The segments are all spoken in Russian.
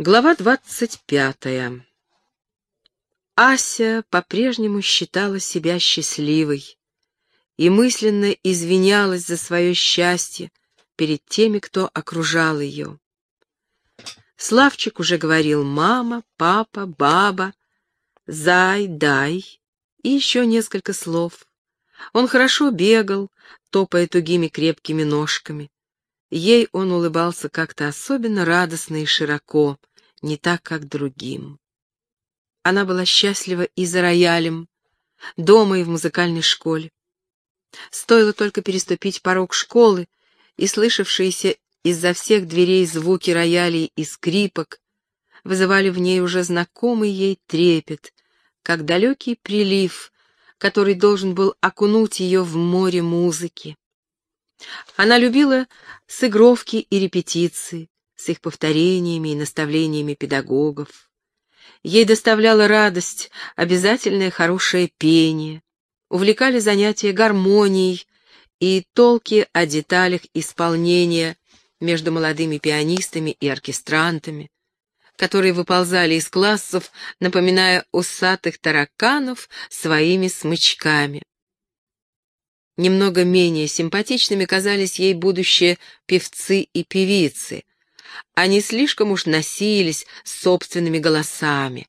Глава двадцать пятая. Ася по-прежнему считала себя счастливой и мысленно извинялась за свое счастье перед теми, кто окружал ее. Славчик уже говорил «мама», «папа», «баба», «зай», «дай» и еще несколько слов. Он хорошо бегал, топая тугими крепкими ножками. Ей он улыбался как-то особенно радостно и широко, не так, как другим. Она была счастлива и за роялем, дома и в музыкальной школе. Стоило только переступить порог школы, и слышавшиеся из-за всех дверей звуки роялей и скрипок вызывали в ней уже знакомый ей трепет, как далекий прилив, который должен был окунуть ее в море музыки. Она любила сыгровки и репетиции, с их повторениями и наставлениями педагогов. Ей доставляла радость обязательное хорошее пение, увлекали занятия гармонией и толки о деталях исполнения между молодыми пианистами и оркестрантами, которые выползали из классов, напоминая усатых тараканов своими смычками. Немного менее симпатичными казались ей будущие певцы и певицы. Они слишком уж носились собственными голосами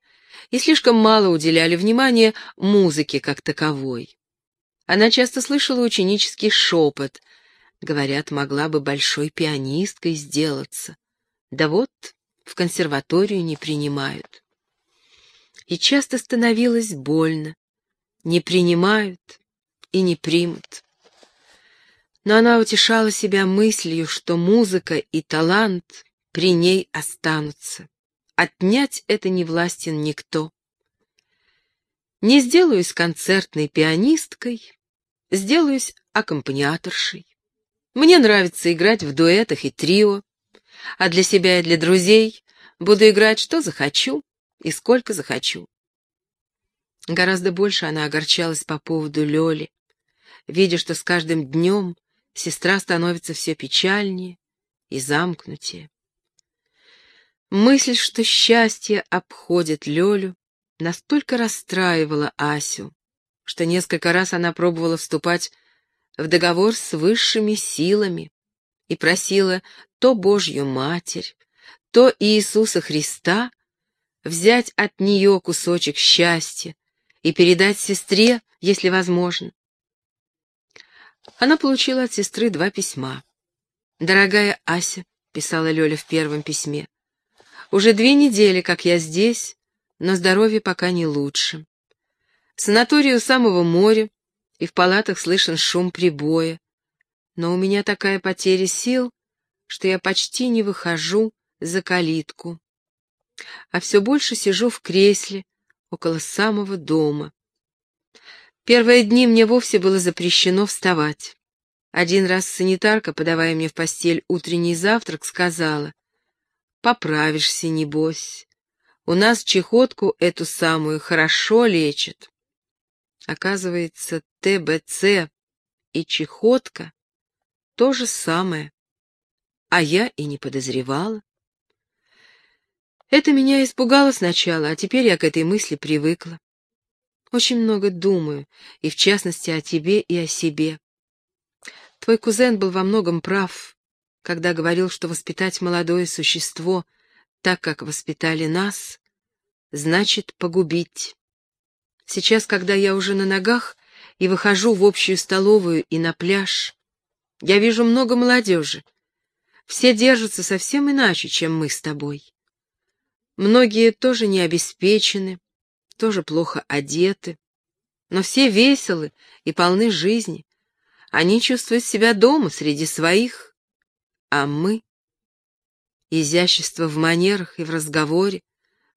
и слишком мало уделяли внимания музыке как таковой. Она часто слышала ученический шепот. Говорят, могла бы большой пианисткой сделаться. Да вот, в консерваторию не принимают. И часто становилось больно. Не принимают, и не примут. Но она утешала себя мыслью, что музыка и талант при ней останутся. Отнять это не властен никто. Не сделаюсь концертной пианисткой, сделаюсь аккомпаниаторшей. Мне нравится играть в дуэтах и трио, а для себя и для друзей буду играть что захочу и сколько захочу. Гораздо больше она огорчалась по поводу Лёли видя, что с каждым днем сестра становится все печальнее и замкнутее. Мысль, что счастье обходит Лёлю, настолько расстраивала Асю, что несколько раз она пробовала вступать в договор с высшими силами и просила то Божью Матерь, то Иисуса Христа взять от нее кусочек счастья и передать сестре, если возможно. Она получила от сестры два письма. «Дорогая Ася», — писала Лёля в первом письме, — «уже две недели, как я здесь, но здоровье пока не лучше. Санаторий у самого моря, и в палатах слышен шум прибоя. Но у меня такая потеря сил, что я почти не выхожу за калитку, а все больше сижу в кресле около самого дома. Первые дни мне вовсе было запрещено вставать. Один раз санитарка, подавая мне в постель утренний завтрак, сказала, «Поправишься, небось. У нас чехотку эту самую хорошо лечат». Оказывается, ТБЦ и чехотка — то же самое, а я и не подозревала. Это меня испугало сначала, а теперь я к этой мысли привыкла. Очень много думаю, и в частности о тебе и о себе. Твой кузен был во многом прав, когда говорил, что воспитать молодое существо так, как воспитали нас, значит погубить. Сейчас, когда я уже на ногах и выхожу в общую столовую и на пляж, я вижу много молодежи. Все держатся совсем иначе, чем мы с тобой. Многие тоже не обеспечены, тоже плохо одеты, но все веселы и полны жизни. Они чувствуют себя дома среди своих, а мы... Изящество в манерах и в разговоре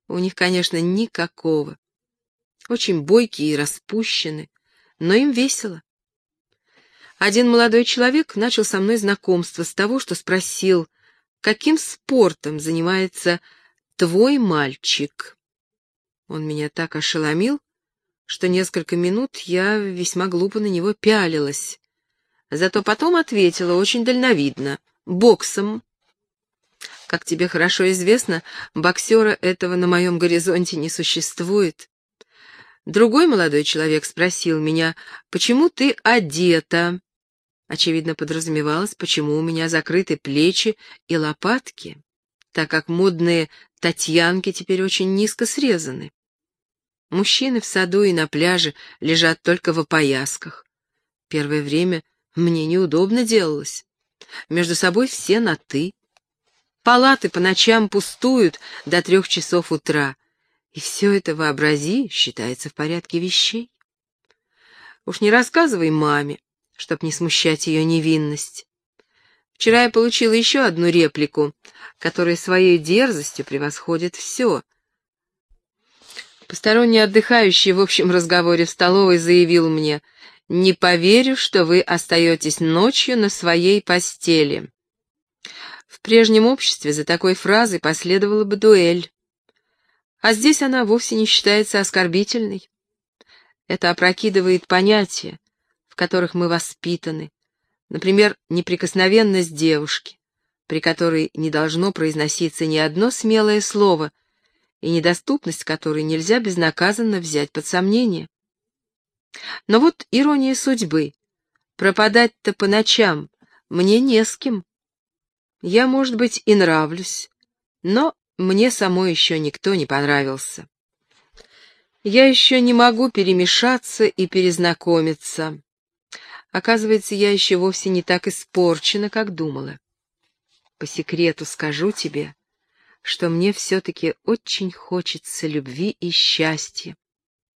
у них, конечно, никакого. Очень бойкие и распущены, но им весело. Один молодой человек начал со мной знакомство с того, что спросил, каким спортом занимается твой мальчик. Он меня так ошеломил, что несколько минут я весьма глупо на него пялилась. Зато потом ответила очень дальновидно — боксом. Как тебе хорошо известно, боксера этого на моем горизонте не существует. Другой молодой человек спросил меня, почему ты одета? Очевидно, подразумевалось, почему у меня закрыты плечи и лопатки, так как модные татьянки теперь очень низко срезаны. Мужчины в саду и на пляже лежат только в опоясках. Первое время мне неудобно делалось. Между собой все на «ты». Палаты по ночам пустуют до трех часов утра. И все это, вообрази, считается в порядке вещей. Уж не рассказывай маме, чтоб не смущать ее невинность. Вчера я получила еще одну реплику, которая своей дерзостью превосходит все. Посторонний отдыхающий в общем разговоре в столовой заявил мне, «Не поверю, что вы остаетесь ночью на своей постели». В прежнем обществе за такой фразой последовала бы дуэль. А здесь она вовсе не считается оскорбительной. Это опрокидывает понятия, в которых мы воспитаны. Например, неприкосновенность девушки, при которой не должно произноситься ни одно смелое слово, и недоступность которой нельзя безнаказанно взять под сомнение. Но вот ирония судьбы. Пропадать-то по ночам мне не с кем. Я, может быть, и нравлюсь, но мне самой еще никто не понравился. Я еще не могу перемешаться и перезнакомиться. Оказывается, я еще вовсе не так испорчена, как думала. По секрету скажу тебе, что мне все-таки очень хочется любви и счастья,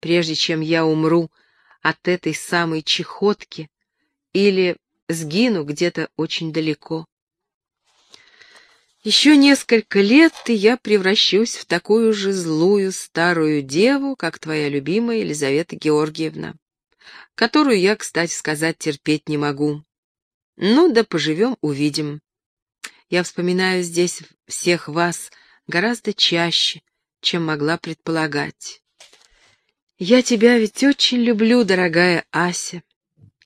прежде чем я умру от этой самой чехотки или сгину где-то очень далеко. Еще несколько лет, и я превращусь в такую же злую старую деву, как твоя любимая Елизавета Георгиевна, которую я, кстати сказать, терпеть не могу. Ну да поживем, увидим. Я вспоминаю здесь всех вас гораздо чаще, чем могла предполагать. Я тебя ведь очень люблю, дорогая Ася,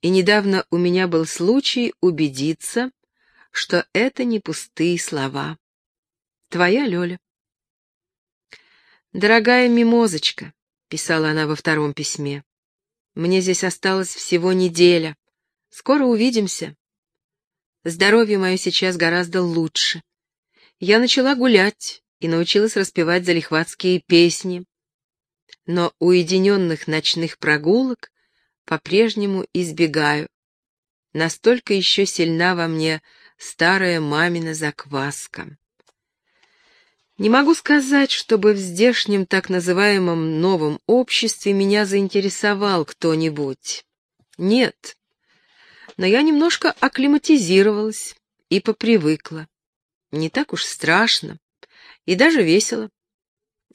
и недавно у меня был случай убедиться, что это не пустые слова. Твоя Лёля. «Дорогая мимозочка», — писала она во втором письме, — «мне здесь осталось всего неделя. Скоро увидимся. Здоровье мое сейчас гораздо лучше. Я начала гулять и научилась распевать залихватские песни. Но уединенных ночных прогулок по-прежнему избегаю. Настолько еще сильна во мне старая мамина закваска. Не могу сказать, чтобы в здешнем так называемом новом обществе меня заинтересовал кто-нибудь. Нет. Но я немножко акклиматизировалась и попривыкла. Не так уж страшно и даже весело.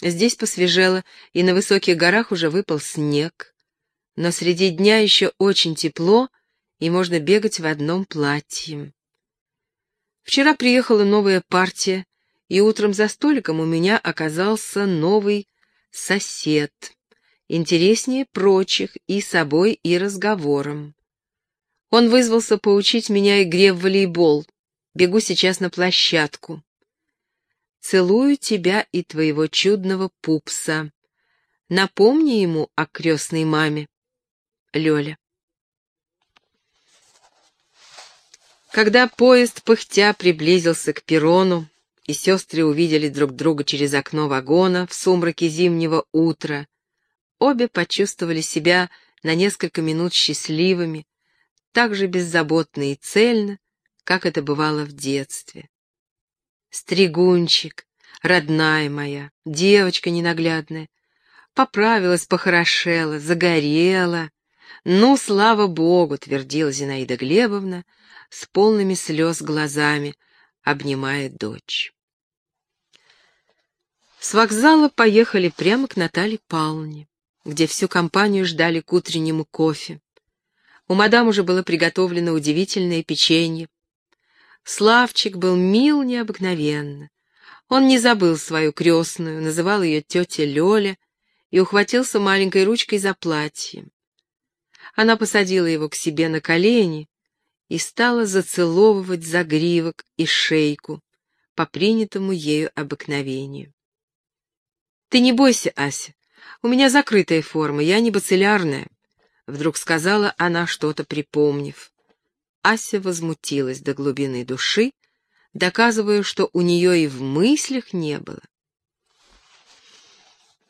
Здесь посвежело, и на высоких горах уже выпал снег. Но среди дня еще очень тепло, и можно бегать в одном платье. Вчера приехала новая партия, и утром за столиком у меня оказался новый сосед, интереснее прочих и собой, и разговором. Он вызвался поучить меня игре в волейбол. Бегу сейчас на площадку. Целую тебя и твоего чудного пупса. Напомни ему о крестной маме. Лёля. Когда поезд пыхтя приблизился к перрону, и сестры увидели друг друга через окно вагона в сумраке зимнего утра, обе почувствовали себя на несколько минут счастливыми, так же беззаботно и цельно, как это бывало в детстве. Стригунчик, родная моя, девочка ненаглядная, поправилась, похорошела, загорела. Ну, слава богу, твердила Зинаида Глебовна, с полными слез глазами, обнимая дочь. С вокзала поехали прямо к Наталье Павловне, где всю компанию ждали к утреннему кофе. У мадам уже было приготовлено удивительное печенье. Славчик был мил необыкновенно. Он не забыл свою крестную, называл ее тетя Лёля и ухватился маленькой ручкой за платье. Она посадила его к себе на колени и стала зацеловывать загривок и шейку, по принятому ею обыкновению. «Ты не бойся, Ася, у меня закрытая форма, я не бациллярная», — вдруг сказала она, что-то припомнив. Ася возмутилась до глубины души, доказывая, что у нее и в мыслях не было.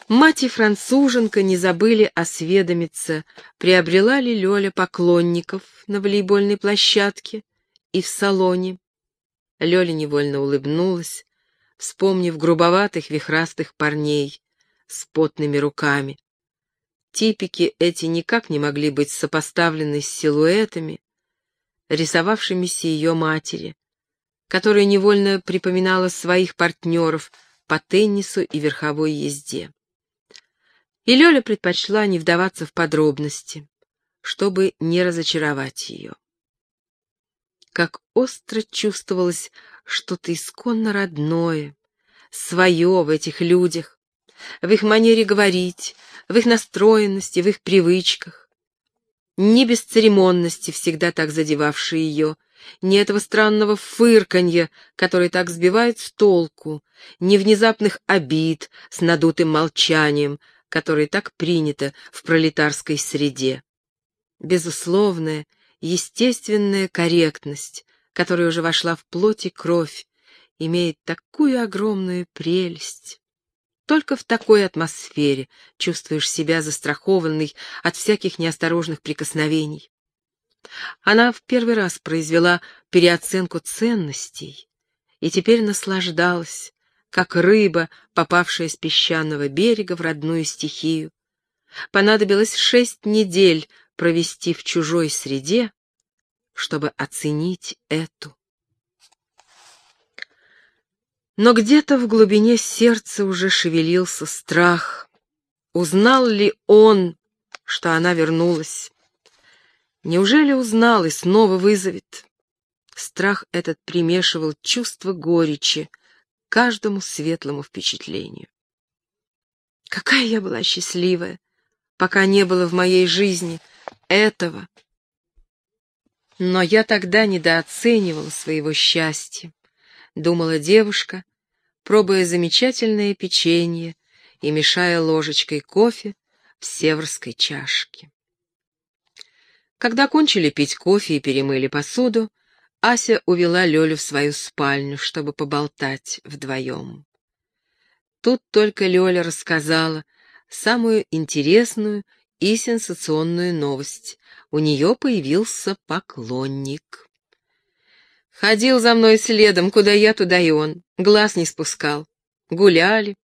Мать и француженка не забыли осведомиться, приобрела ли Лёля поклонников на волейбольной площадке и в салоне. Лёля невольно улыбнулась, вспомнив грубоватых вихрастых парней с потными руками. Типики эти никак не могли быть сопоставлены с силуэтами, рисовавшимися ее матери, которая невольно припоминала своих партнеров по теннису и верховой езде. И Лёля предпочла не вдаваться в подробности, чтобы не разочаровать ее. Как остро чувствовалось что-то исконно родное, свое в этих людях, в их манере говорить, в их настроенности, в их привычках ни бесцеремонности, всегда так задевавшей ее, ни этого странного фырканья, который так сбивает с толку, ни внезапных обид с надутым молчанием, которое так принято в пролетарской среде. Безусловная, естественная корректность, которая уже вошла в плоть и кровь, имеет такую огромную прелесть. Только в такой атмосфере чувствуешь себя застрахованной от всяких неосторожных прикосновений. Она в первый раз произвела переоценку ценностей и теперь наслаждалась, как рыба, попавшая с песчаного берега в родную стихию. Понадобилось шесть недель провести в чужой среде, чтобы оценить эту. Но где-то в глубине сердца уже шевелился страх. Узнал ли он, что она вернулась? Неужели узнал и снова вызовет? Страх этот примешивал чувство горечи каждому светлому впечатлению. Какая я была счастливая, пока не было в моей жизни этого. Но я тогда недооценивала своего счастья думала девушка, пробуя замечательное печенье и мешая ложечкой кофе в северской чашке. Когда кончили пить кофе и перемыли посуду, Ася увела Лёлю в свою спальню, чтобы поболтать вдвоем. Тут только Лёля рассказала самую интересную и сенсационную новость. У неё появился поклонник. Ходил за мной следом, куда я, туда и он. Глаз не спускал. Гуляли,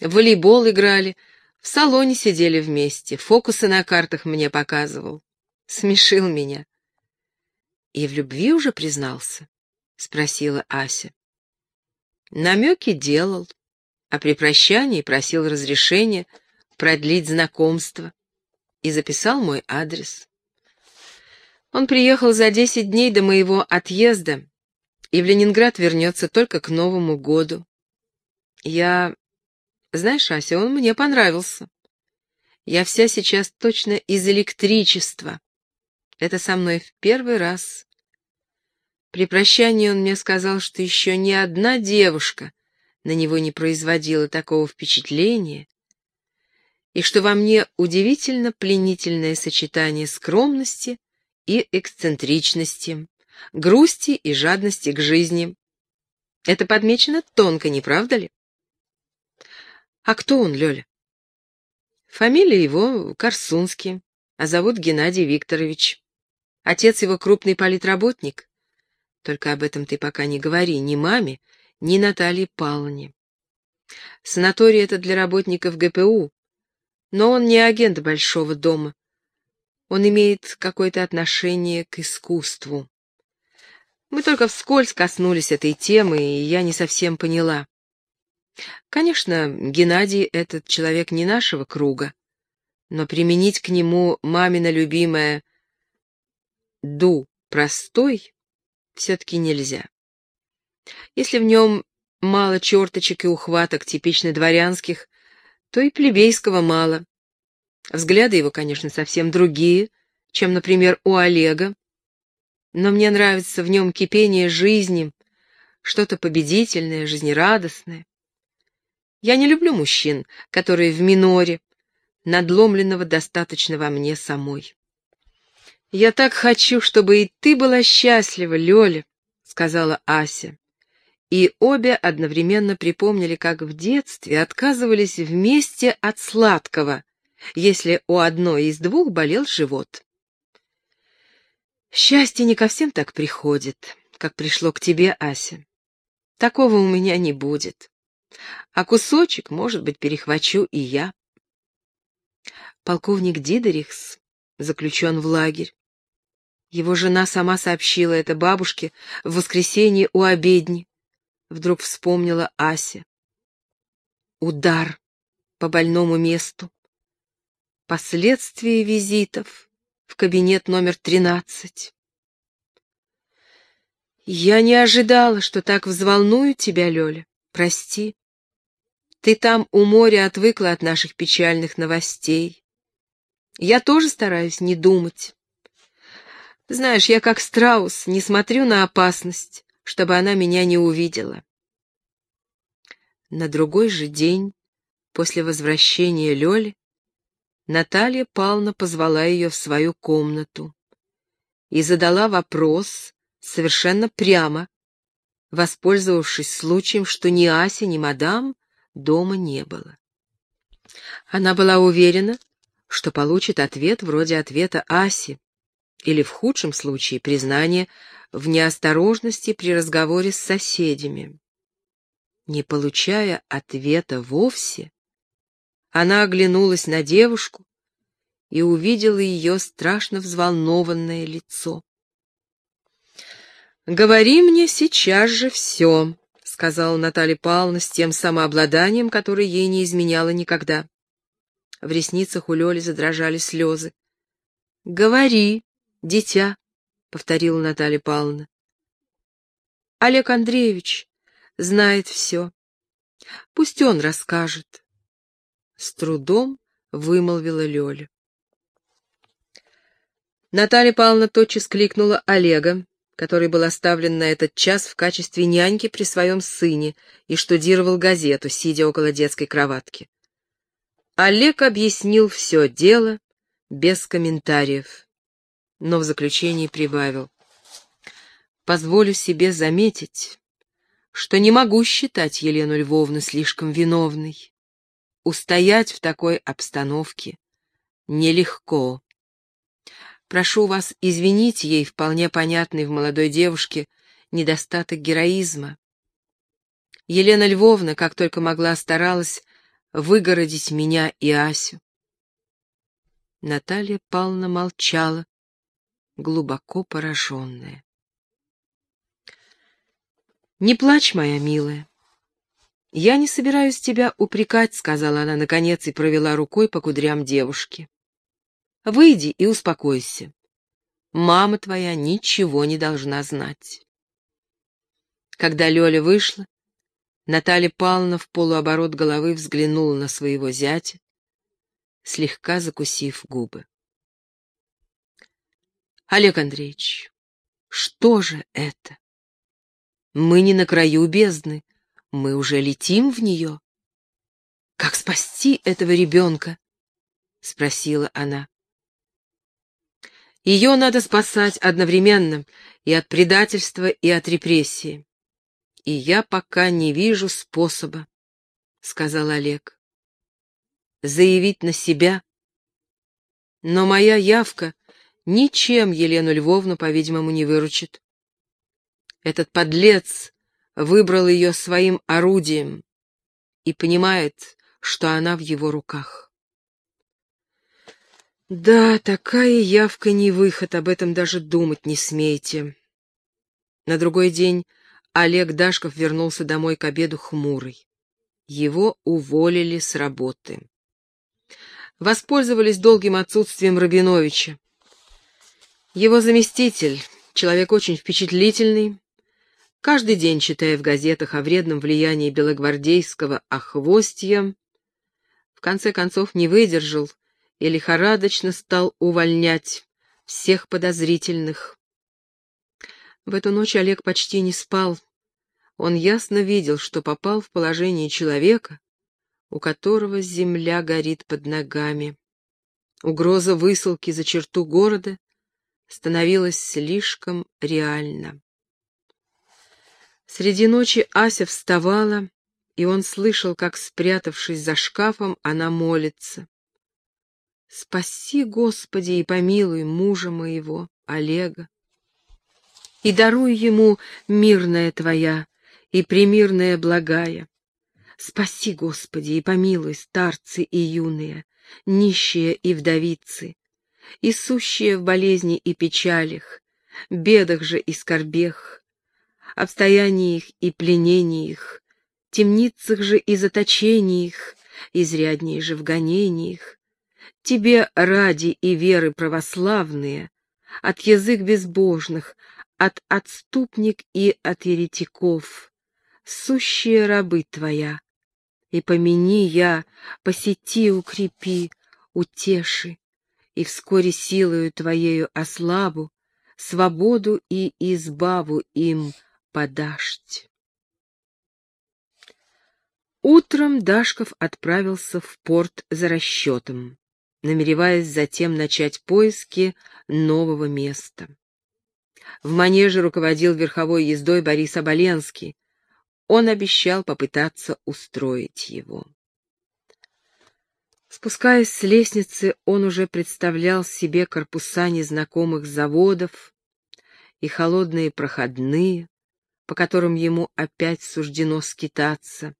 в волейбол играли, в салоне сидели вместе, фокусы на картах мне показывал. Смешил меня. «И в любви уже признался?» — спросила Ася. Намеки делал, а при прощании просил разрешения продлить знакомство и записал мой адрес. Он приехал за десять дней до моего отъезда и в Ленинград вернется только к Новому году. Я... Знаешь, Ася, он мне понравился. Я вся сейчас точно из электричества. Это со мной в первый раз. При прощании он мне сказал, что еще ни одна девушка на него не производила такого впечатления, и что во мне удивительно пленительное сочетание скромности и эксцентричности грусти и жадности к жизни. Это подмечено тонко, не правда ли? А кто он, Лёля? Фамилия его Корсунский, а зовут Геннадий Викторович. Отец его крупный политработник. Только об этом ты пока не говори ни маме, ни Наталье Павловне. Санаторий это для работников ГПУ, но он не агент Большого дома. Он имеет какое-то отношение к искусству. Мы только вскользь коснулись этой темы, и я не совсем поняла. Конечно, Геннадий — этот человек не нашего круга, но применить к нему мамина любимая «ду» простой все-таки нельзя. Если в нем мало черточек и ухваток типично дворянских, то и плебейского мало. Взгляды его, конечно, совсем другие, чем, например, у Олега, но мне нравится в нем кипение жизни, что-то победительное, жизнерадостное. Я не люблю мужчин, которые в миноре, надломленного достаточно во мне самой. «Я так хочу, чтобы и ты была счастлива, Лёля», — сказала Ася. И обе одновременно припомнили, как в детстве отказывались вместе от сладкого, если у одной из двух болел живот. Счастье не ко всем так приходит, как пришло к тебе, Ася. Такого у меня не будет. А кусочек, может быть, перехвачу и я. Полковник Дидерихс заключен в лагерь. Его жена сама сообщила это бабушке в воскресенье у обедни. Вдруг вспомнила Ася. Удар по больному месту. Последствия визитов в кабинет номер тринадцать. Я не ожидала, что так взволную тебя, Лёля. Прости. Ты там у моря отвыкла от наших печальных новостей. Я тоже стараюсь не думать. Знаешь, я как страус, не смотрю на опасность, чтобы она меня не увидела. На другой же день, после возвращения Лёли, Наталья Павловна позвала ее в свою комнату и задала вопрос совершенно прямо, воспользовавшись случаем, что ни Ася, ни мадам дома не было. Она была уверена, что получит ответ вроде ответа Аси, или в худшем случае признание в неосторожности при разговоре с соседями. Не получая ответа вовсе, она оглянулась на девушку и увидела ее страшно взволнованное лицо. «Говори мне сейчас же все», — сказала Наталья Павловна с тем самообладанием, которое ей не изменяло никогда. В ресницах у Лёли задрожали слезы. «Говори», «Дитя», — повторила Наталья Павловна. «Олег Андреевич знает все. Пусть он расскажет». С трудом вымолвила Лёля. Наталья Павловна тотчас кликнула Олега, который был оставлен на этот час в качестве няньки при своем сыне и штудировал газету, сидя около детской кроватки. Олег объяснил все дело без комментариев но в заключении прибавил. «Позволю себе заметить, что не могу считать Елену Львовну слишком виновной. Устоять в такой обстановке нелегко. Прошу вас извинить ей вполне понятный в молодой девушке недостаток героизма. Елена Львовна, как только могла, старалась выгородить меня и Асю. Наталья Павловна молчала, глубоко пораженная. «Не плачь, моя милая. Я не собираюсь тебя упрекать», — сказала она наконец и провела рукой по кудрям девушки. «Выйди и успокойся. Мама твоя ничего не должна знать». Когда Лёля вышла, Наталья Павловна в полуоборот головы взглянула на своего зятя, слегка закусив губы. Олег Андреевич, что же это? Мы не на краю бездны, мы уже летим в нее. Как спасти этого ребенка? Спросила она. Ее надо спасать одновременно и от предательства, и от репрессии. И я пока не вижу способа, сказал Олег. Заявить на себя. Но моя явка ничем Елену Львовну, по-видимому, не выручит. Этот подлец выбрал ее своим орудием и понимает, что она в его руках. Да, такая явка не выход, об этом даже думать не смейте. На другой день Олег Дашков вернулся домой к обеду хмурый. Его уволили с работы. Воспользовались долгим отсутствием Рабиновича. Его заместитель, человек очень впечатлительный, каждый день читая в газетах о вредном влиянии белогвардейского охвостья, в конце концов не выдержал и лихорадочно стал увольнять всех подозрительных. В эту ночь Олег почти не спал. он ясно видел, что попал в положение человека, у которого земля горит под ногами. Угроза высылки за черту города становилась слишком реальна. Среди ночи Ася вставала, и он слышал, как, спрятавшись за шкафом, она молится. «Спаси, Господи, и помилуй мужа моего, Олега, и даруй ему мирная Твоя и примирная благая. Спаси, Господи, и помилуй старцы и юные, нищие и вдовицы, и сущие в болезни и печалях, бедах же и скорбех, обстояниях и пленениях, темницах же и заточениях, изряднее же в гонениях. Тебе ради и веры православные, от язык безбожных, от отступник и от еретиков, сущие рабы твоя, и помяни я, посети, укрепи, утеши, и вскоре силою твоею ослабу, свободу и избаву им подашь. Утром Дашков отправился в порт за расчетом, намереваясь затем начать поиски нового места. В манеже руководил верховой ездой Борис Оболенский. Он обещал попытаться устроить его. Спускаясь с лестницы, он уже представлял себе корпуса незнакомых заводов и холодные проходные, по которым ему опять суждено скитаться.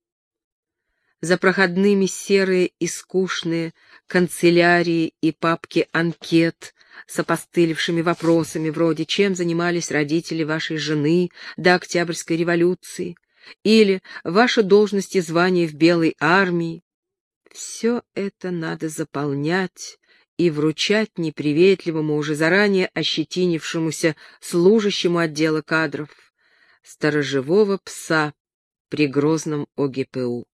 За проходными серые и скучные канцелярии и папки анкет с опостылевшими вопросами вроде «Чем занимались родители вашей жены до Октябрьской революции?» или «Ваша должность и звание в Белой армии?» Все это надо заполнять и вручать неприветливому, уже заранее ощетинившемуся служащему отдела кадров, сторожевого пса при грозном ОГПУ.